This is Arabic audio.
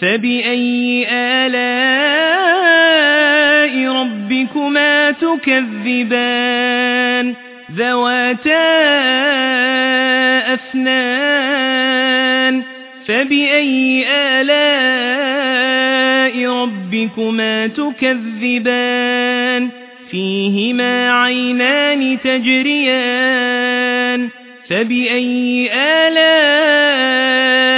فبأي آلاء ربكما تكذبان ذواتا أفنان فبأي آلاء ربكما تكذبان فيهما عينان تجريان فبأي آلاء